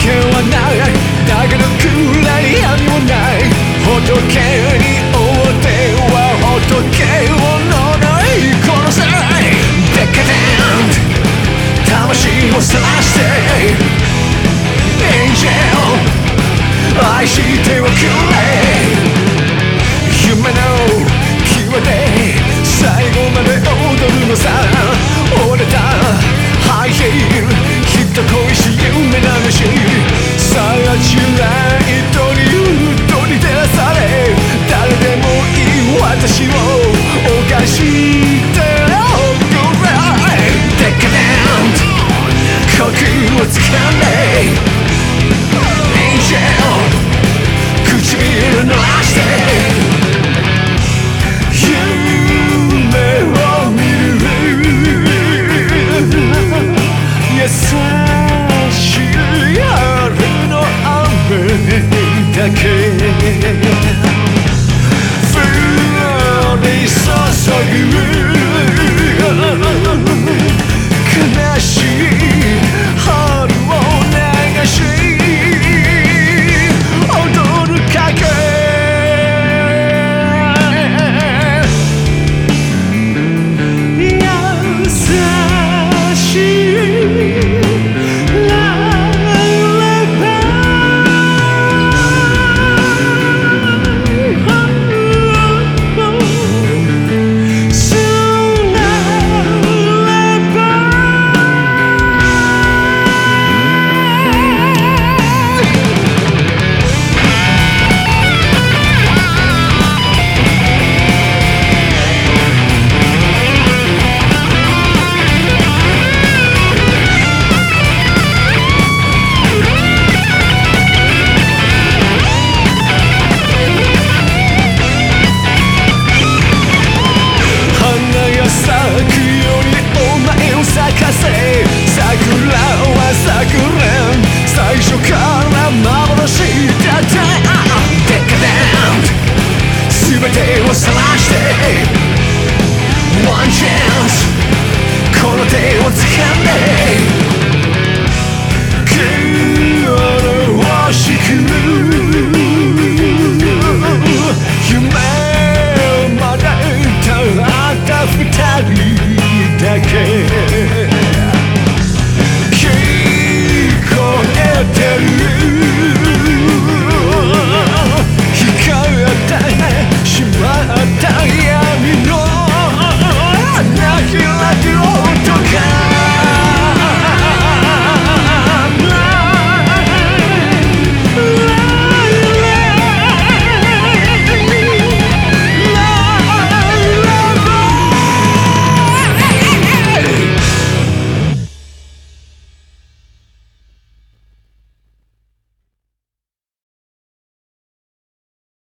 が避けてゆく夜明けはないだけど暗闇もない仏に追っては仏を呪い殺さないデカデン魂を晒してエンジェル愛してをつかめ唇の足で夢を見る優しい夜の雨だけ降り注ぐ